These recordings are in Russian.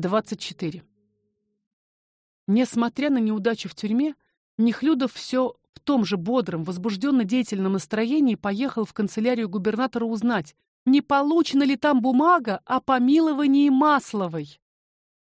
24. Несмотря на неудачу в тюрьме, Нехлюдов все в том же бодром, возбужденно-деятельном настроении поехал в канцелярию губернатора узнать, не получена ли там бумага о помиловании Масловой.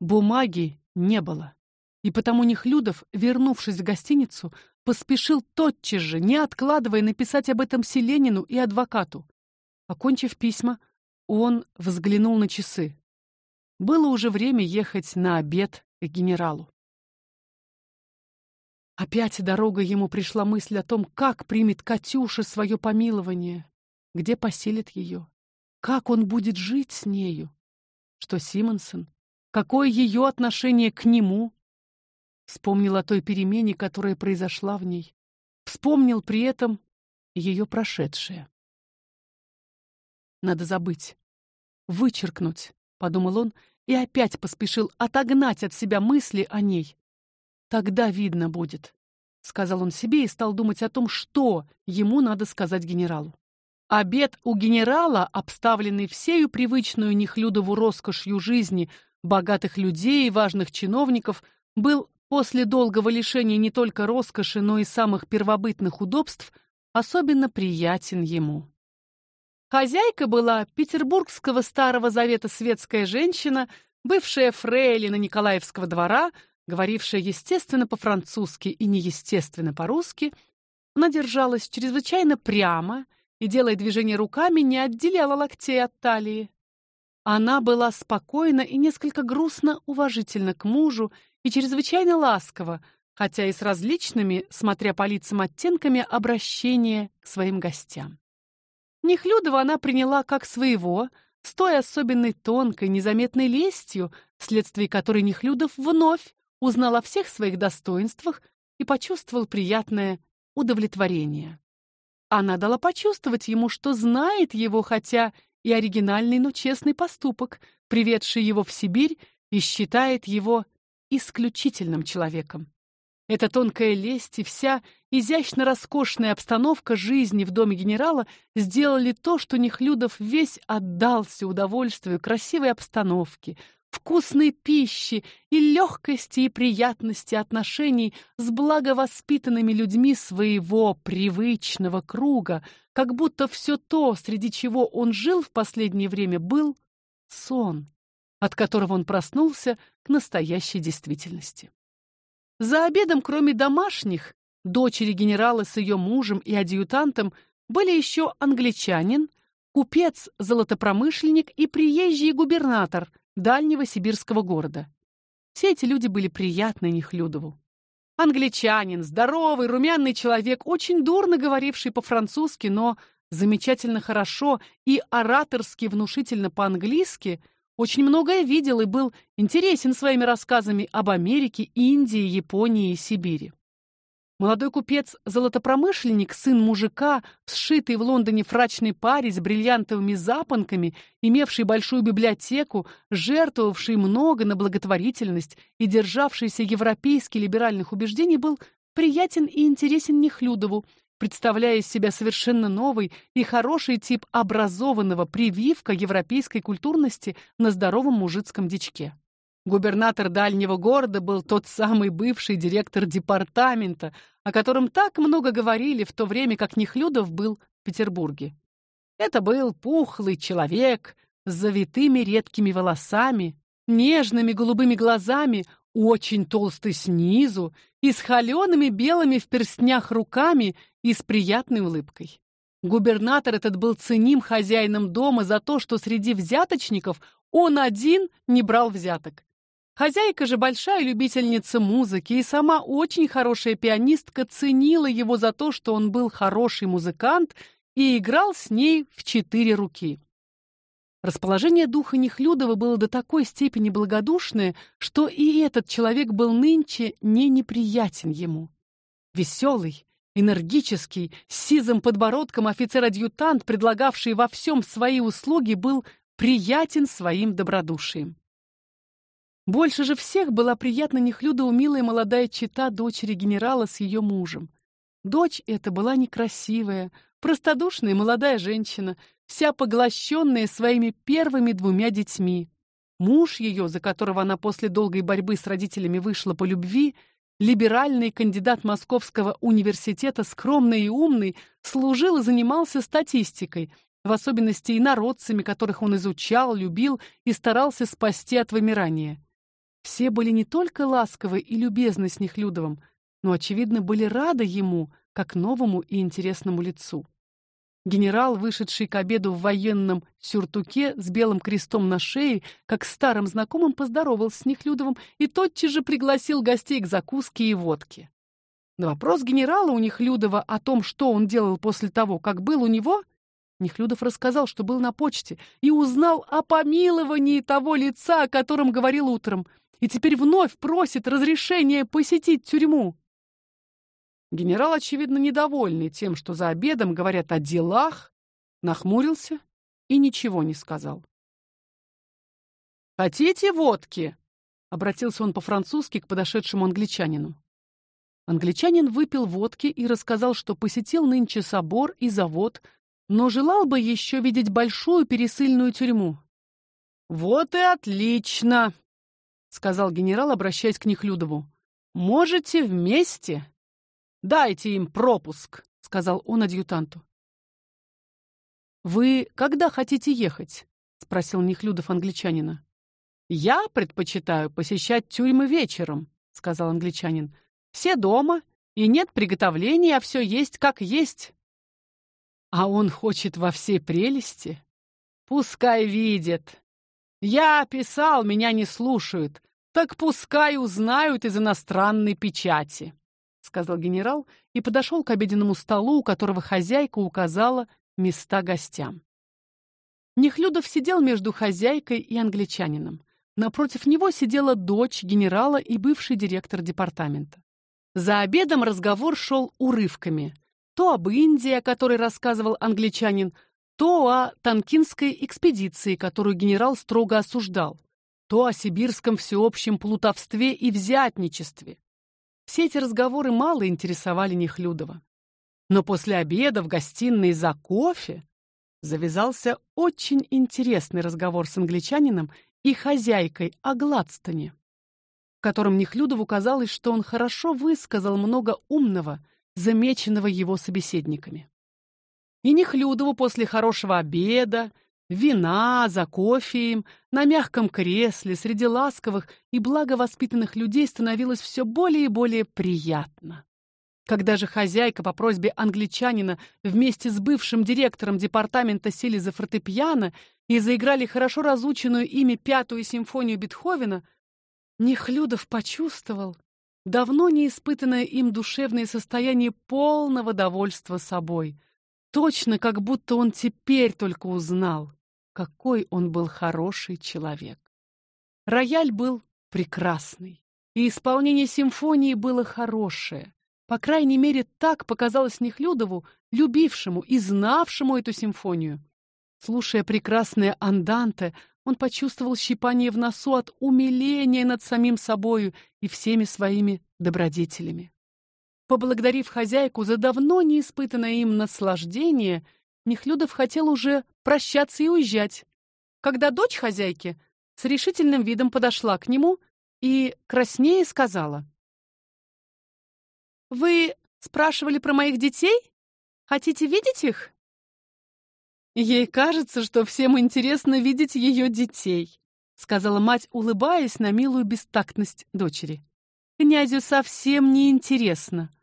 Бумаги не было. И потому Нехлюдов, вернувшись в гостиницу, поспешил тотчас же, не откладывая, написать об этом Селенину и адвокату. Окончив письма, он взглянул на часы. Было уже время ехать на обед к генералу. Опять дорога ему пришла мысль о том, как примет Катюша свое помилование, где поселит ее, как он будет жить с нею, что Симонсон, какое ее отношение к нему. Вспомнил о той перемене, которая произошла в ней. Вспомнил при этом ее прошедшее. Надо забыть, вычеркнуть подумал он и опять поспешил отогнать от себя мысли о ней. Тогда видно будет, сказал он себе и стал думать о том, что ему надо сказать генералу. Обед у генерала, обставленный всею привычную Нехлюдову роскошью жизни богатых людей и важных чиновников, был после долгого лишения не только роскоши, но и самых первобытных удобств особенно приятен ему. Хозяйка была петербургского старого завета светская женщина, бывшая фрейлина Николаевского двора, говорившая естественно по-французски и неестественно по-русски. Она держалась чрезвычайно прямо и, делая движения руками, не отделяла локтей от талии. Она была спокойна и несколько грустно уважительна к мужу и чрезвычайно ласкова, хотя и с различными, смотря по лицам оттенками обращения к своим гостям. Нехлюдова она приняла как своего, с той особенной тонкой, незаметной лестью, вследствие которой Нехлюдов вновь узнал о всех своих достоинствах и почувствовал приятное удовлетворение. Она дала почувствовать ему, что знает его, хотя и оригинальный, но честный поступок, приведший его в Сибирь, и считает его исключительным человеком. Эта тонкая лесть и вся изящно роскошная обстановка жизни в доме генерала сделали то, что Нехлюдов весь отдался удовольствию красивой обстановки, вкусной пищи и легкости и приятности отношений с благовоспитанными людьми своего привычного круга, как будто все то, среди чего он жил в последнее время, был сон, от которого он проснулся к настоящей действительности. За обедом, кроме домашних, дочери генерала с ее мужем и адъютантом, были еще англичанин, купец, золотопромышленник и приезжий губернатор дальнего сибирского города. Все эти люди были приятны Нехлюдову. Англичанин, здоровый, румяный человек, очень дурно говоривший по-французски, но замечательно хорошо и ораторски внушительно по-английски – очень многое видел и был интересен своими рассказами об Америке, Индии, Японии и Сибири. Молодой купец-золотопромышленник, сын мужика, сшитый в Лондоне фрачной паре с бриллиантовыми запонками, имевший большую библиотеку, жертвовавший много на благотворительность и державшийся европейски либеральных убеждений, был приятен и интересен Нехлюдову, представляя из себя совершенно новый и хороший тип образованного прививка европейской культурности на здоровом мужицком дичке. Губернатор дальнего города был тот самый бывший директор департамента, о котором так много говорили в то время, как Нехлюдов был в Петербурге. Это был пухлый человек, с завитыми редкими волосами, нежными голубыми глазами, очень толстый снизу и с холеными белыми в перстнях руками и с приятной улыбкой. Губернатор этот был ценим хозяином дома за то, что среди взяточников он один не брал взяток. Хозяйка же большая любительница музыки и сама очень хорошая пианистка ценила его за то, что он был хороший музыкант и играл с ней в четыре руки. Расположение духа Нехлюдова было до такой степени благодушное, что и этот человек был нынче не неприятен ему. Веселый, энергический, с сизым подбородком офицер-адъютант, предлагавший во всем свои услуги, был приятен своим добродушием. Больше же всех была приятна Нехлюдову милая молодая чета дочери генерала с ее мужем. Дочь эта была некрасивая, простодушная молодая женщина, вся поглощенная своими первыми двумя детьми. Муж ее, за которого она после долгой борьбы с родителями вышла по любви, либеральный кандидат Московского университета, скромный и умный, служил и занимался статистикой, в особенности и народцами, которых он изучал, любил и старался спасти от вымирания. Все были не только ласковы и любезны с Нехлюдовым, но очевидно были рады ему, как новому и интересному лицу. Генерал, вышедший к обеду в военном сюртуке с белым крестом на шее, как старым знакомым поздоровался с Нехлюдовым и тотчас же пригласил гостей к закуске и водке. На вопрос генерала у Нехлюдова о том, что он делал после того, как был у него, Нехлюдов рассказал, что был на почте и узнал о помиловании того лица, о котором говорил утром, и теперь вновь просит разрешения посетить тюрьму. Генерал, очевидно, недовольный тем, что за обедом говорят о делах, нахмурился и ничего не сказал. Хотите водки? обратился он по-французски к подошедшему англичанину. Англичанин выпил водки и рассказал, что посетил нынче собор и завод, но желал бы еще видеть большую пересыльную тюрьму. Вот и отлично, сказал генерал, обращаясь к Нехлюдову. Можете вместе. Дайте им пропуск, сказал он адъютанту. Вы когда хотите ехать? спросил Нехлюдов англичанина. Я предпочитаю посещать тюрьмы вечером, сказал англичанин. Все дома, и нет приготовлений, а все есть как есть. А он хочет во всей прелести. Пускай видит. Я писал, меня не слушают. Так пускай узнают из иностранной печати, сказал генерал и подошел к обеденному столу, у которого хозяйка указала места гостям. Нехлюдов сидел между хозяйкой и англичанином. Напротив него сидела дочь генерала и бывший директор департамента. За обедом разговор шел урывками: то об Индии, о которой рассказывал англичанин, то о Танкинской экспедиции, которую генерал строго осуждал, то о сибирском всеобщем плутовстве и взятничестве. Все эти разговоры мало интересовали Нехлюдова. Но после обеда в гостиной за кофе завязался очень интересный разговор с англичанином и хозяйкой о Гладстоне, в котором Нехлюдову казалось, что он хорошо высказал много умного, замеченного его собеседниками. И Нехлюдову после хорошего обеда, вина, за кофеем, на мягком кресле среди ласковых и благовоспитанных людей становилось все более и более приятно. Когда же хозяйка по просьбе англичанина вместе с бывшим директором департамента сели за фортепиано и заиграли хорошо разученную ими пятую симфонию Бетховена, Нехлюдов почувствовал давно не испытанное им душевное состояние полного довольства собой, Точно, как будто он теперь только узнал, какой он был хороший человек. Рояль был прекрасный, и исполнение симфонии было хорошее. По крайней мере, так показалось Нехлюдову, любившему и знавшему эту симфонию. Слушая прекрасное анданте, он почувствовал щипание в носу от умиления над самим собою и всеми своими добродетелями. Поблагодарив хозяйку за давно не испытанное им наслаждение, Нехлюдов хотел уже прощаться и уезжать, когда дочь хозяйки с решительным видом подошла к нему и краснее сказала: "Вы спрашивали про моих детей? Хотите видеть их?" Ей кажется, что всем интересно видеть ее детей, сказала мать, улыбаясь на милую бестактность дочери. Князю совсем не интересно.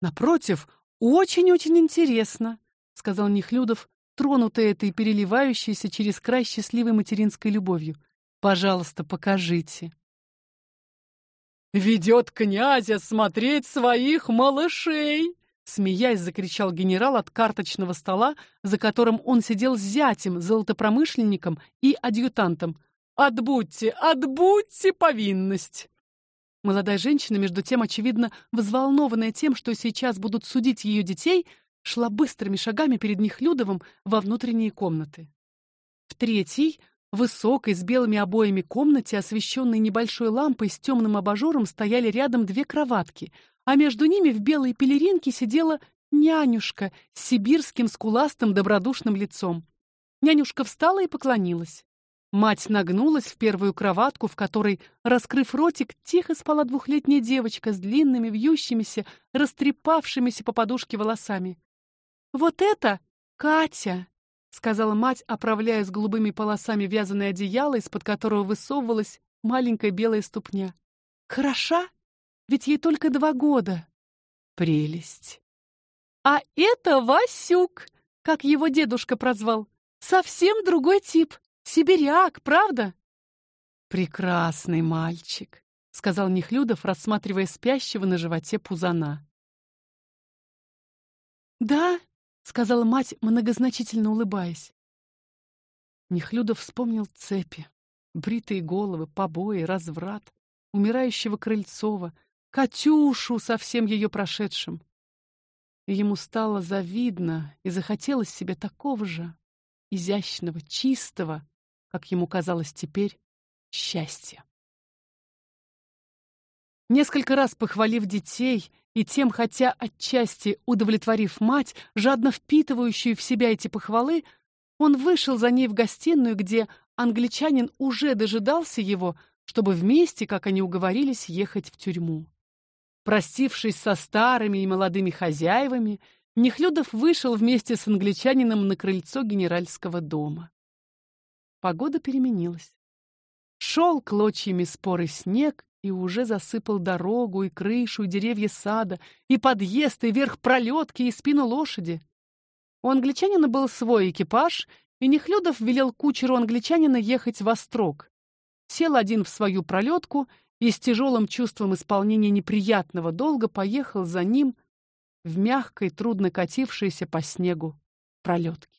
Напротив, очень-очень интересно, сказал Нехлюдов, тронутый этой переливающейся через край счастливой материнской любовью. Пожалуйста, покажите. Ведет князя смотреть своих малышей, смеясь, закричал генерал от карточного стола, за которым он сидел с зятем, золотопромышленником и адъютантом. Отбудьте, отбудьте повинность. Молодая женщина, между тем очевидно взволнованная тем, что сейчас будут судить ее детей, шла быстрыми шагами перед Нехлюдовым во внутренние комнаты. В третьей, высокой с белыми обоями комнате, освещенной небольшой лампой с темным абажуром, стояли рядом две кроватки, а между ними в белой пелеринке сидела нянюшка с сибирским скуластым добродушным лицом. Нянюшка встала и поклонилась. Мать нагнулась в первую кроватку, в которой, раскрыв ротик, тихо спала двухлетняя девочка с длинными вьющимися, растрепавшимися по подушке волосами. Вот это Катя, сказала мать, оправляя с голубыми полосами вязаное одеяло, из-под которого высовывалась маленькая белая ступня. Хороша? Ведь ей только два года. Прелесть. А это Васюк, как его дедушка прозвал. Совсем другой тип. Сибиряк, правда? Прекрасный мальчик, сказал Нехлюдов, рассматривая спящего на животе пузана. Да, сказала мать, многозначительно улыбаясь. Нехлюдов вспомнил цепи, бритые головы, побои, разврат, умирающего Крыльцова, Катюшу со всем ее прошедшим. И ему стало завидно и захотелось себе такого же изящного, чистого, как ему казалось теперь, счастья. Несколько раз похвалив детей и тем, хотя отчасти удовлетворив мать, жадно впитывающую в себя эти похвалы, он вышел за ней в гостиную, где англичанин уже дожидался его, чтобы вместе, как они уговорились, ехать в тюрьму. Простившись со старыми и молодыми хозяевами, Нехлюдов вышел вместе с англичанином на крыльцо генеральского дома. Погода переменилась. Шел клочьями споры снег и уже засыпал дорогу и крышу, и деревья сада, и подъезд, и верх пролетки, и спину лошади. У англичанина был свой экипаж, и Нехлюдов велел кучеру англичанина ехать в Острог. Сел один в свою пролетку и с тяжелым чувством исполнения неприятного долга поехал за ним в мягкой, трудно катившейся по снегу пролетке.